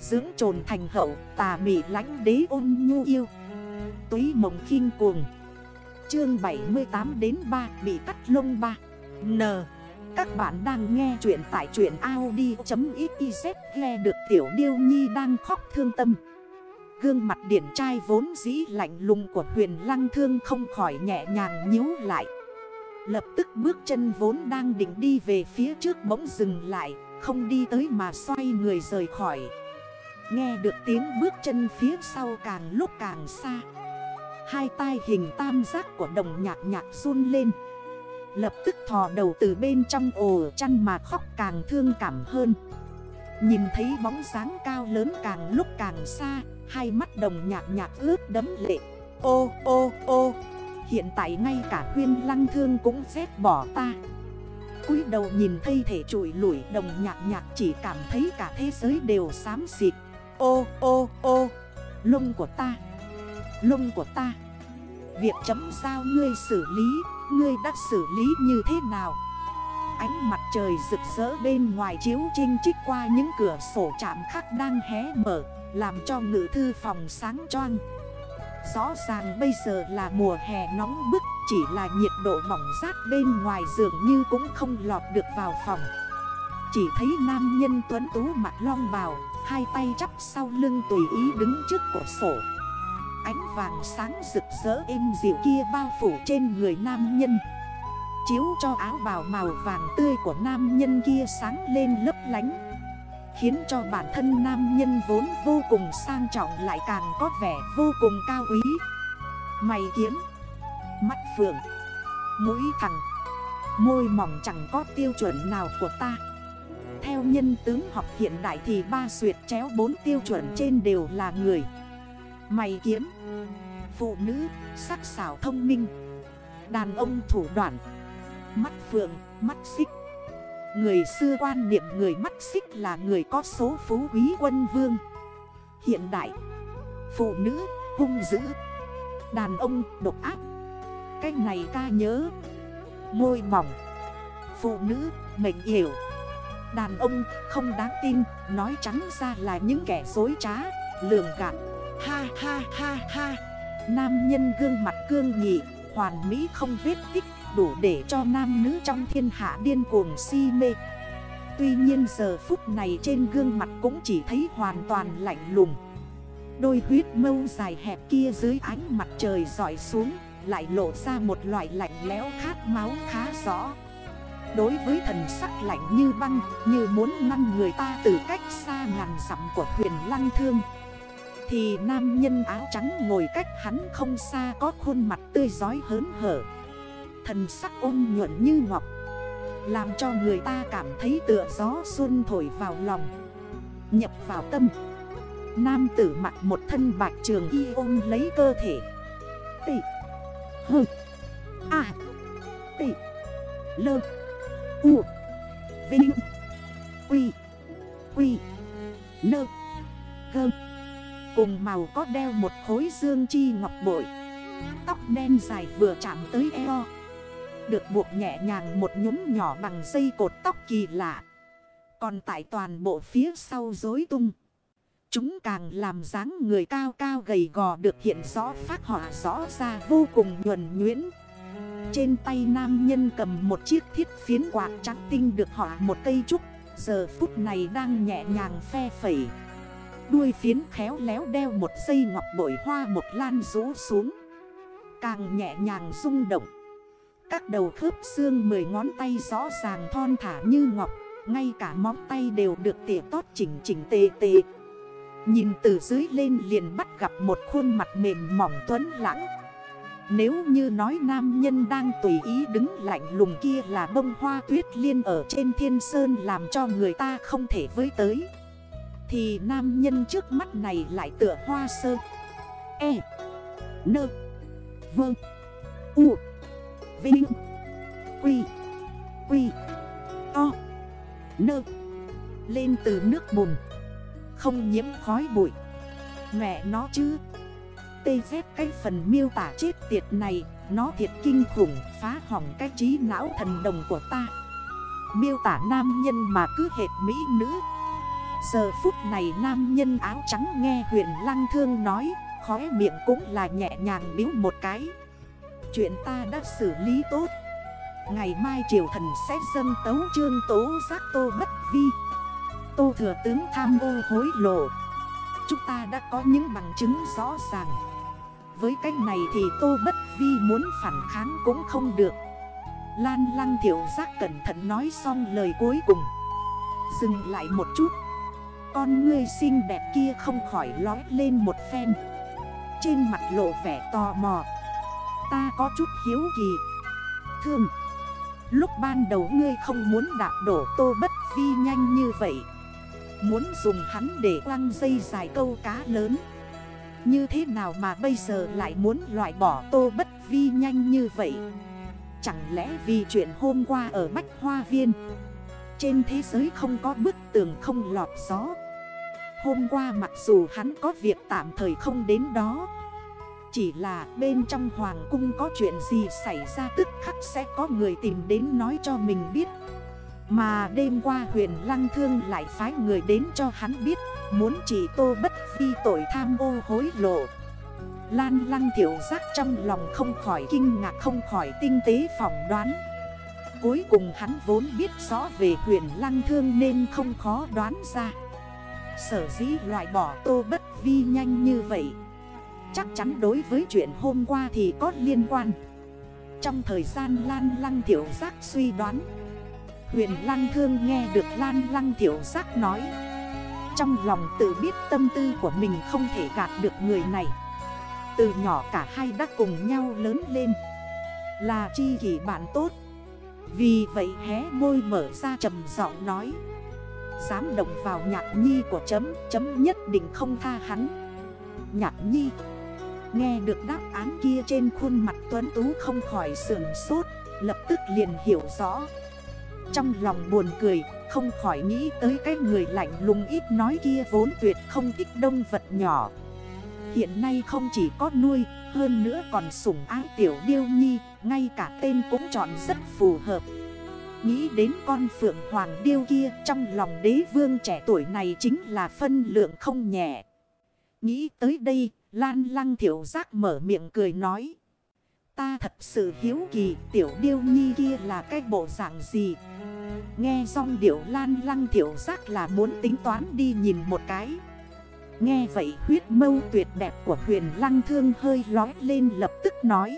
Dưỡng trồn thành hậu, tà mị lánh đế ôn nhu yêu. Túy mộng khinh cuồng. Chương 78 đến 3 bị cắt lông 3 N. Các bạn đang nghe chuyện tại truyện Audi.xyz Nghe được tiểu điêu nhi đang khóc thương tâm. Gương mặt điển trai vốn dĩ lạnh lùng của huyền lăng thương không khỏi nhẹ nhàng nhíu lại. Lập tức bước chân vốn đang định đi về phía trước bỗng dừng lại, Không đi tới mà xoay người rời khỏi. Nghe được tiếng bước chân phía sau càng lúc càng xa. Hai tai hình tam giác của đồng nhạc nhạc run lên. Lập tức thò đầu từ bên trong ổ chăn mà khóc càng thương cảm hơn. Nhìn thấy bóng dáng cao lớn càng lúc càng xa, Hai mắt đồng nhạc nhạc ướt đấm lệ. Ô ô ô, Hiện tại ngay cả huyên lăng thương cũng rét bỏ ta. Cúi đầu nhìn thây thể trụi lủi, đồng nhạc nhạc chỉ cảm thấy cả thế giới đều xám xịt. Ô ô ô. Lông của ta. Lông của ta. Việc chấm sao ngươi xử lý? Ngươi đã xử lý như thế nào? Ánh mặt trời rực rỡ bên ngoài chiếu trinh trích qua những cửa sổ chạm khắc đang hé mở, Làm cho ngự thư phòng sáng choang. Rõ ràng bây giờ là mùa hè nóng bức, Chỉ là nhiệt độ mỏng rát bên ngoài dường như cũng không lọt được vào phòng. Chỉ thấy nam nhân tuấn tú mặt long bào Hai tay chắp sau lưng tùy ý đứng trước cửa sổ. Ánh vàng sáng rực rỡ êm dịu kia bao phủ trên người nam nhân. Chiếu cho áo bào màu vàng tươi của nam nhân kia sáng lên lấp lánh. Khiến cho bản thân nam nhân vốn vô cùng sang trọng lại càng có vẻ vô cùng cao quý. Mày kiếm, Mắt phượng, Mũi thẳng, Môi mỏng chẳng có tiêu chuẩn nào của ta. Theo nhân tướng học hiện đại thì ba suyệt chéo bốn tiêu chuẩn trên đều là người. Mày kiếm Phụ nữ sắc xảo thông minh. Đàn ông thủ đoạn Mắt phượng, mắt xích. Người xưa quan niệm người mắt xích là người có số phú quý quân vương. Hiện đại Phụ nữ hung dữ. Đàn ông độc ác. Cái này ca nhớ. Môi mỏng Phụ nữ mệnh hiểu. Đàn ông không đáng tin, Nói trắng ra là những kẻ dối trá, Lường gạt. Ha ha ha ha. Nam nhân gương mặt cương nghị, Hoàn mỹ không vết tích, Đủ để cho nam nữ trong thiên hạ điên cuồng si mê. Tuy nhiên giờ phút này trên gương mặt cũng chỉ thấy hoàn toàn lạnh lùng. Đôi huyết mâu dài hẹp kia dưới ánh mặt trời dọi xuống, Lại lộ ra một loại lạnh lẽo khát máu khá rõ. Đối với thần sắc lạnh như băng, Như muốn ngăn người ta từ cách xa ngàn dặm của huyền lăng thương. Thì nam nhân áo trắng ngồi cách hắn không xa có khuôn mặt tươi giói hớn hở. Thần sắc ôn nhuận như ngọc, Làm cho người ta cảm thấy tựa gió xuân thổi vào lòng, Nhập vào tâm. Nam tử mặc một thân bạch trường y ôm lấy cơ thể. Tị Hơ À Tị, Lơ. U. Vinh. Quy. Quy. Nơ. Gơ Cùng màu có đeo một khối dương chi ngọc bội. Tóc đen dài vừa chạm tới eo. Được buộc nhẹ nhàng một nhúm nhỏ bằng dây cột tóc kỳ lạ. Còn tại toàn bộ phía sau dối tung. Chúng càng làm dáng người cao cao gầy gò được hiện rõ phát họa rõ ra vô cùng nhuần nhuyễn. Trên tay nam nhân cầm một chiếc thiết phiến quạt trắng tinh được họa một cây trúc. Giờ phút này đang nhẹ nhàng phe phẩy. Đuôi phiến khéo léo đeo một dây ngọc bội hoa một lan rũ xuống. Càng nhẹ nhàng rung động. Các đầu khớp xương mười ngón tay rõ ràng thon thả như ngọc. Ngay cả móng tay đều được tỉa tót chỉnh chỉnh tề tề. Nhìn từ dưới lên liền bắt gặp một khuôn mặt mềm mỏng tuấn lãng. Nếu như nói nam nhân đang tùy ý đứng lạnh lùng kia là bông hoa tuyết liên ở trên thiên sơn làm cho người ta không thể với tới. Thì nam nhân trước mắt này lại tựa hoa sơ. E Nơ Vâng U, Vinh, Quy Quy, To Nơ Lên từ nước bùn, không nhiễm khói bụi. Mẹ nó chứ. Tê dép cái phần miêu tả chết tiệt này, Nó thiệt kinh khủng, Phá hỏng cái trí não thần đồng của ta. Miêu tả nam nhân mà cứ hệt mỹ nữ. Giờ phút này nam nhân áo trắng nghe huyền lăng thương nói, Khóe miệng cũng là nhẹ nhàng biếu một cái. Chuyện ta đã xử lý tốt. Ngày mai triều thần sẽ dâng tấu trương tố giác tô bất vi. Tô thừa tướng tham ô hối lộ. Chúng ta đã có những bằng chứng rõ ràng. Với cách này thì tô bất vi muốn phản kháng cũng không được. Lan lăng thiểu giác cẩn thận nói xong lời cuối cùng. Dừng lại một chút. Con ngươi xinh đẹp kia không khỏi lói lên một phen. Trên mặt lộ vẻ tò mò. Ta có chút hiếu kỳ. Thương. Lúc ban đầu ngươi không muốn đạp đổ tô bất vi nhanh như vậy. Muốn dùng hắn để quăng dây dài câu cá lớn. Như thế nào mà bây giờ lại muốn loại bỏ tô bất vi nhanh như vậy? Chẳng lẽ vì chuyện hôm qua ở Bách Hoa Viên, Trên thế giới không có bức tường không lọt gió? Hôm qua mặc dù hắn có việc tạm thời không đến đó, Chỉ là bên trong hoàng cung có chuyện gì xảy ra tức khắc sẽ có người tìm đến nói cho mình biết. Mà đêm qua huyền lăng thương lại phái người đến cho hắn biết, Muốn chỉ tô bất phi tội tham ô hối lộ. Lan lăng thiểu giác trong lòng không khỏi kinh ngạc, không khỏi tinh tế phỏng đoán. Cuối cùng hắn vốn biết rõ về huyền lăng thương nên không khó đoán ra. Sở dĩ loại bỏ tô bất vi nhanh như vậy, Chắc chắn đối với chuyện hôm qua thì có liên quan. Trong thời gian Lan Lăng Thiểu Giác suy đoán Huyền Lan Thương nghe được Lan Lăng Thiểu Giác nói. Trong lòng tự biết tâm tư của mình không thể gạt được người này. Từ nhỏ cả hai đã cùng nhau lớn lên. Là chi kỷ bạn tốt. Vì vậy hé môi mở ra trầm giọng nói. Dám động vào nhạc nhi của chấm Chấm nhất định không tha hắn. Nhạc nhi, Nghe được đáp án kia trên khuôn mặt tuấn tú không khỏi sườn sốt, Lập tức liền hiểu rõ. Trong lòng buồn cười, Không khỏi nghĩ tới cái người lạnh lùng ít nói kia vốn tuyệt không thích đông vật nhỏ. Hiện nay không chỉ có nuôi, Hơn nữa còn sủng ái tiểu điêu nhi, Ngay cả tên cũng chọn rất phù hợp. Nghĩ đến con phượng hoàng điêu kia, Trong lòng đế vương trẻ tuổi này chính là phân lượng không nhẹ. Nghĩ tới đây, Lan lăng thiểu giác mở miệng cười nói Ta thật sự hiếu kỳ, tiểu điêu nhi kia là cái bộ dạng gì? Nghe xong điệu lan lăng thiểu giác là muốn tính toán đi nhìn một cái. Nghe vậy huyết mâu tuyệt đẹp của huyền lăng thương hơi lói lên lập tức nói.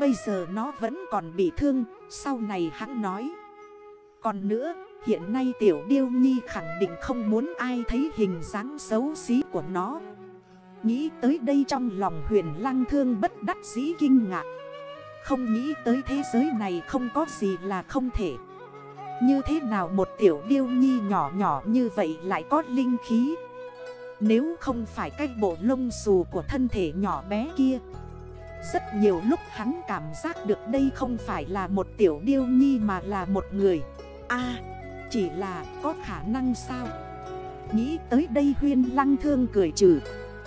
Bây giờ nó vẫn còn bị thương, Sau này hắn nói. Còn nữa, hiện nay tiểu điêu nhi khẳng định không muốn ai thấy hình dáng xấu xí của nó. Nghĩ tới đây trong lòng huyền lăng thương bất đắc dĩ kinh ngạc. Không nghĩ tới thế giới này không có gì là không thể. Như thế nào một tiểu điêu nhi nhỏ nhỏ như vậy lại có linh khí? Nếu không phải cái bộ lông xù của thân thể nhỏ bé kia, Rất nhiều lúc hắn cảm giác được đây không phải là một tiểu điêu nhi mà là một người. À chỉ là có khả năng sao? Nghĩ tới đây huyên lăng thương cười trừ.